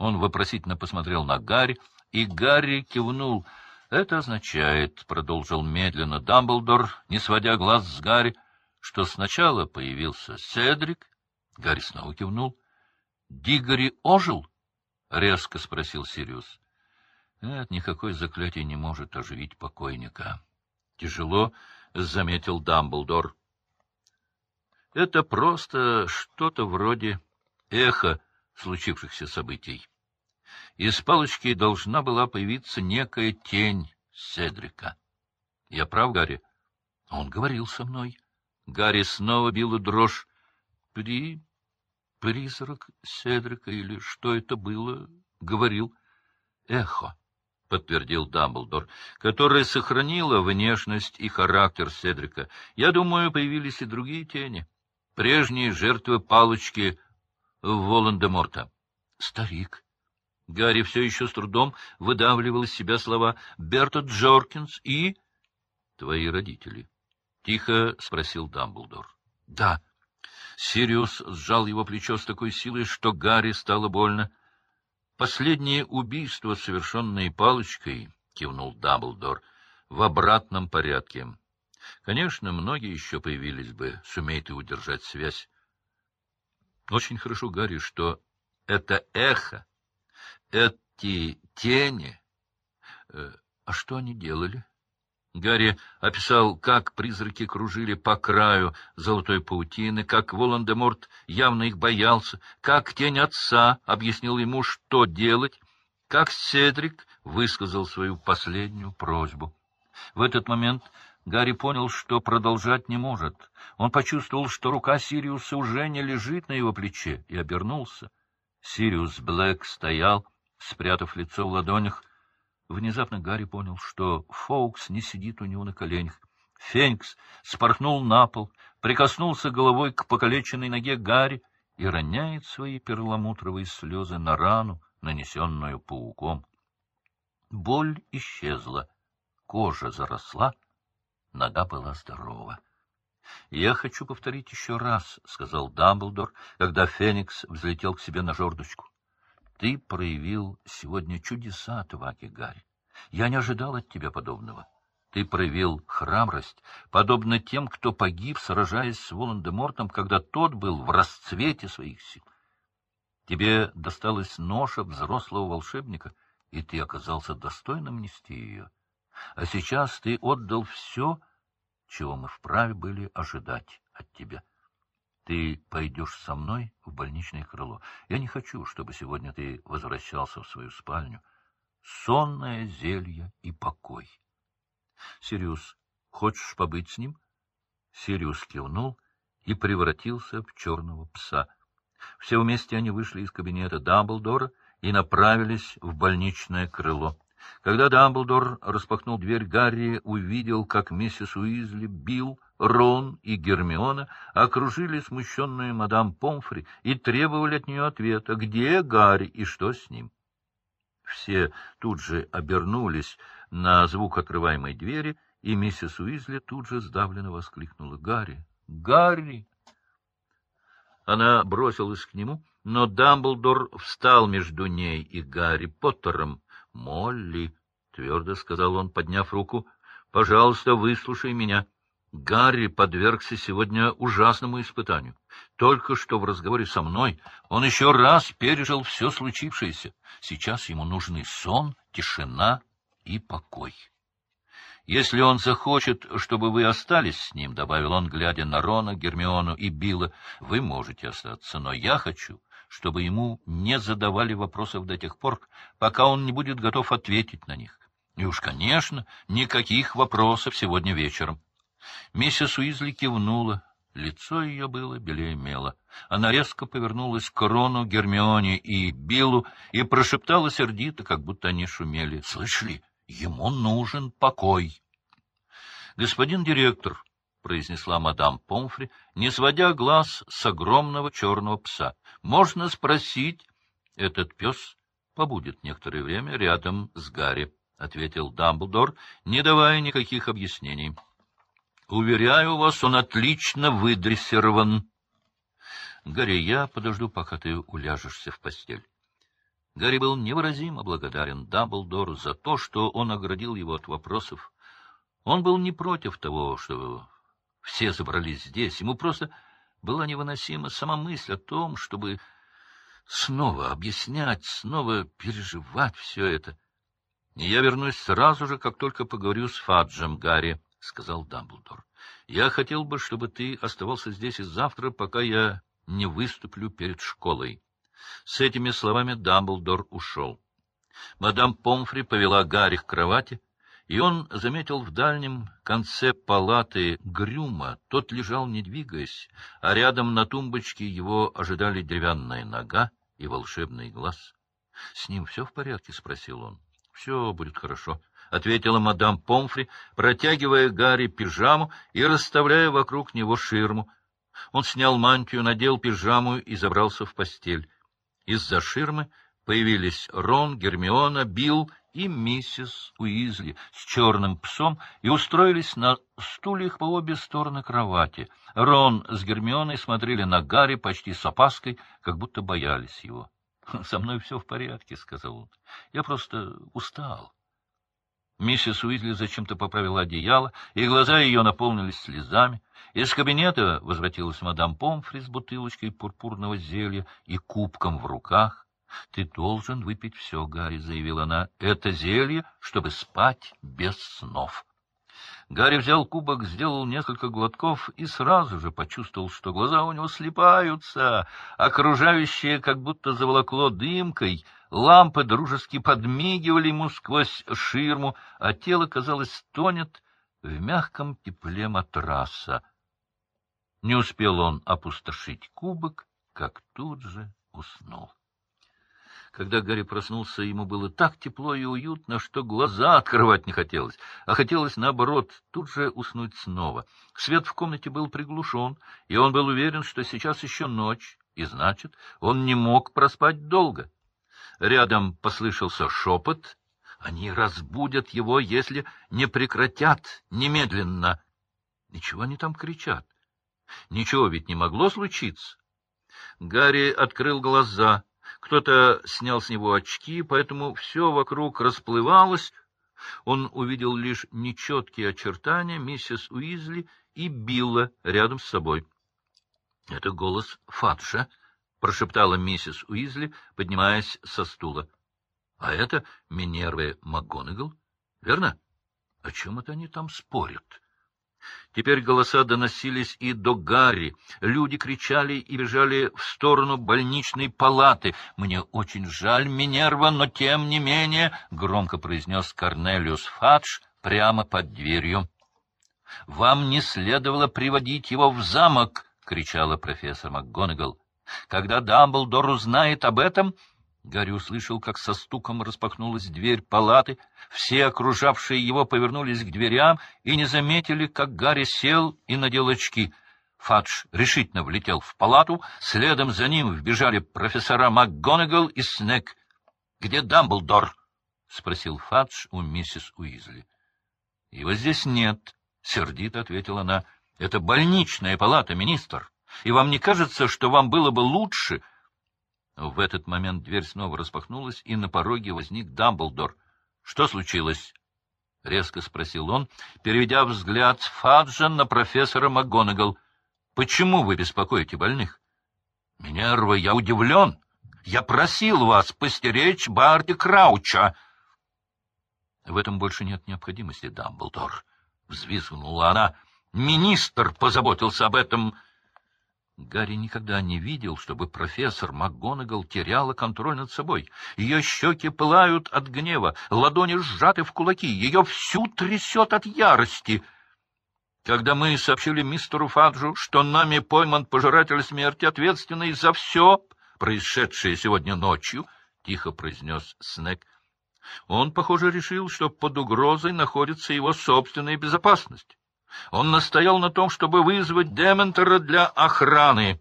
Он вопросительно посмотрел на Гарри, и Гарри кивнул. — Это означает, — продолжил медленно Дамблдор, не сводя глаз с Гарри, — что сначала появился Седрик. Гарри снова кивнул. — Дигори ожил? — резко спросил Сириус. — Нет, никакое заклятие не может оживить покойника. Тяжело заметил Дамблдор. — Это просто что-то вроде эха случившихся событий. Из палочки должна была появиться некая тень Седрика. Я прав, Гарри? Он говорил со мной. Гарри снова била дрожь. При... Призрак Седрика или что это было? Говорил. Эхо, подтвердил Дамблдор, которая сохранила внешность и характер Седрика. Я думаю, появились и другие тени. Прежние жертвы палочки Волан-де-Морта. Старик. Гарри все еще с трудом выдавливал из себя слова «Берта Джоркинс и...» «Твои родители». — тихо спросил Дамблдор. — Да. Сириус сжал его плечо с такой силой, что Гарри стало больно. — Последнее убийство, совершенное палочкой, — кивнул Дамблдор, — в обратном порядке. Конечно, многие еще появились бы, сумеет ты удержать связь. Очень хорошо, Гарри, что это эхо, эти тени... Э, а что они делали? Гарри описал, как призраки кружили по краю золотой паутины, как Волан-де-Морт явно их боялся, как тень отца объяснил ему, что делать, как Седрик высказал свою последнюю просьбу. В этот момент Гарри понял, что продолжать не может. Он почувствовал, что рука Сириуса уже не лежит на его плече, и обернулся. Сириус Блэк стоял, спрятав лицо в ладонях, Внезапно Гарри понял, что Фоукс не сидит у него на коленях. Феникс спорхнул на пол, прикоснулся головой к покалеченной ноге Гарри и роняет свои перламутровые слезы на рану, нанесенную пауком. Боль исчезла, кожа заросла, нога была здорова. — Я хочу повторить еще раз, — сказал Дамблдор, когда Феникс взлетел к себе на жердочку. Ты проявил сегодня чудеса, Тваки Гарри. Я не ожидал от тебя подобного. Ты проявил храбрость, подобно тем, кто погиб, сражаясь с Волан-де-Мортом, когда тот был в расцвете своих сил. Тебе досталась ноша взрослого волшебника, и ты оказался достойным нести ее. А сейчас ты отдал все, чего мы вправе были ожидать от тебя. Ты пойдешь со мной в больничное крыло. Я не хочу, чтобы сегодня ты возвращался в свою спальню. Сонное зелье и покой. Сириус, хочешь побыть с ним? Сириус кивнул и превратился в черного пса. Все вместе они вышли из кабинета Дамблдора и направились в больничное крыло. Когда Дамблдор распахнул дверь, Гарри увидел, как миссис Уизли, Билл, Рон и Гермиона окружили смущенную мадам Помфри и требовали от нее ответа, где Гарри и что с ним. Все тут же обернулись на звук открываемой двери, и миссис Уизли тут же сдавленно воскликнула «Гарри! Гарри!» Она бросилась к нему, но Дамблдор встал между ней и Гарри Поттером. «Молли!» — твердо сказал он, подняв руку. «Пожалуйста, выслушай меня». Гарри подвергся сегодня ужасному испытанию. Только что в разговоре со мной он еще раз пережил все случившееся. Сейчас ему нужны сон, тишина и покой. Если он захочет, чтобы вы остались с ним, — добавил он, глядя на Рона, Гермиону и Билла, — вы можете остаться, но я хочу, чтобы ему не задавали вопросов до тех пор, пока он не будет готов ответить на них. И уж, конечно, никаких вопросов сегодня вечером. Миссис Уизли кивнула. Лицо ее было белее мела. Она резко повернулась к Рону, Гермионе и Биллу и прошептала сердито, как будто они шумели. — Слышали? Ему нужен покой. — Господин директор, — произнесла мадам Помфри, не сводя глаз с огромного черного пса, — можно спросить... Этот пес побудет некоторое время рядом с Гарри, — ответил Дамблдор, не давая никаких объяснений. Уверяю вас, он отлично выдрессирован. Гарри, я подожду, пока ты уляжешься в постель. Гарри был невыразимо благодарен Дамблдору за то, что он оградил его от вопросов. Он был не против того, что все забрались здесь. Ему просто была невыносима сама мысль о том, чтобы снова объяснять, снова переживать все это. — Я вернусь сразу же, как только поговорю с Фаджем, Гарри, — сказал Дамблдор. — Я хотел бы, чтобы ты оставался здесь и завтра, пока я не выступлю перед школой. С этими словами Дамблдор ушел. Мадам Помфри повела Гарри к кровати, и он заметил в дальнем конце палаты Грюма. Тот лежал, не двигаясь, а рядом на тумбочке его ожидали деревянная нога и волшебный глаз. — С ним все в порядке? — спросил он. — Все будет хорошо, — ответила мадам Помфри, протягивая Гарри пижаму и расставляя вокруг него ширму. Он снял мантию, надел пижаму и забрался в постель. Из-за ширмы появились Рон, Гермиона, Билл и миссис Уизли с черным псом и устроились на стульях по обе стороны кровати. Рон с Гермионой смотрели на Гарри почти с опаской, как будто боялись его. — Со мной все в порядке, — сказал он. — Я просто устал. Миссис Уизли зачем-то поправила одеяло, и глаза ее наполнились слезами. Из кабинета возвратилась мадам Помфри с бутылочкой пурпурного зелья и кубком в руках. — Ты должен выпить все, Гарри, — заявила она. — Это зелье, чтобы спать без снов. Гарри взял кубок, сделал несколько глотков и сразу же почувствовал, что глаза у него слепаются, окружающие как будто заволокло дымкой — Лампы дружески подмигивали ему сквозь ширму, а тело, казалось, стонет в мягком тепле матраса. Не успел он опустошить кубок, как тут же уснул. Когда Гарри проснулся, ему было так тепло и уютно, что глаза открывать не хотелось, а хотелось, наоборот, тут же уснуть снова. Свет в комнате был приглушен, и он был уверен, что сейчас еще ночь, и, значит, он не мог проспать долго. Рядом послышался шепот. Они разбудят его, если не прекратят немедленно. Ничего они там кричат. Ничего ведь не могло случиться. Гарри открыл глаза. Кто-то снял с него очки, поэтому все вокруг расплывалось. Он увидел лишь нечеткие очертания миссис Уизли и Билла рядом с собой. Это голос Фаджа. — прошептала миссис Уизли, поднимаясь со стула. — А это Минерве МакГонагал, верно? О чем это они там спорят? Теперь голоса доносились и до Гарри. Люди кричали и бежали в сторону больничной палаты. — Мне очень жаль, Минерва, но тем не менее, — громко произнес Корнелиус Фадж прямо под дверью. — Вам не следовало приводить его в замок, — кричала профессор МакГонагал. Когда Дамблдор узнает об этом... Гарри услышал, как со стуком распахнулась дверь палаты. Все окружавшие его повернулись к дверям и не заметили, как Гарри сел и надел очки. Фадж решительно влетел в палату, следом за ним вбежали профессора МакГонагал и Снег. — Где Дамблдор? — спросил Фадж у миссис Уизли. — Его здесь нет, — сердито ответила она. — Это больничная палата, министр. И вам не кажется, что вам было бы лучше... В этот момент дверь снова распахнулась, и на пороге возник Дамблдор. — Что случилось? — резко спросил он, переведя взгляд Фаджа на профессора МакГонагал. — Почему вы беспокоите больных? — Минерва, я удивлен. Я просил вас постеречь Барди Крауча. — В этом больше нет необходимости, Дамблдор, — взвизгнула она. — Министр позаботился об этом... Гарри никогда не видел, чтобы профессор МакГонагал теряла контроль над собой. Ее щеки пылают от гнева, ладони сжаты в кулаки, ее всю трясет от ярости. Когда мы сообщили мистеру Фаджу, что нами пойман пожиратель смерти, ответственный за все, происшедшее сегодня ночью, — тихо произнес Снег, — он, похоже, решил, что под угрозой находится его собственная безопасность. Он настоял на том, чтобы вызвать Дементора для охраны.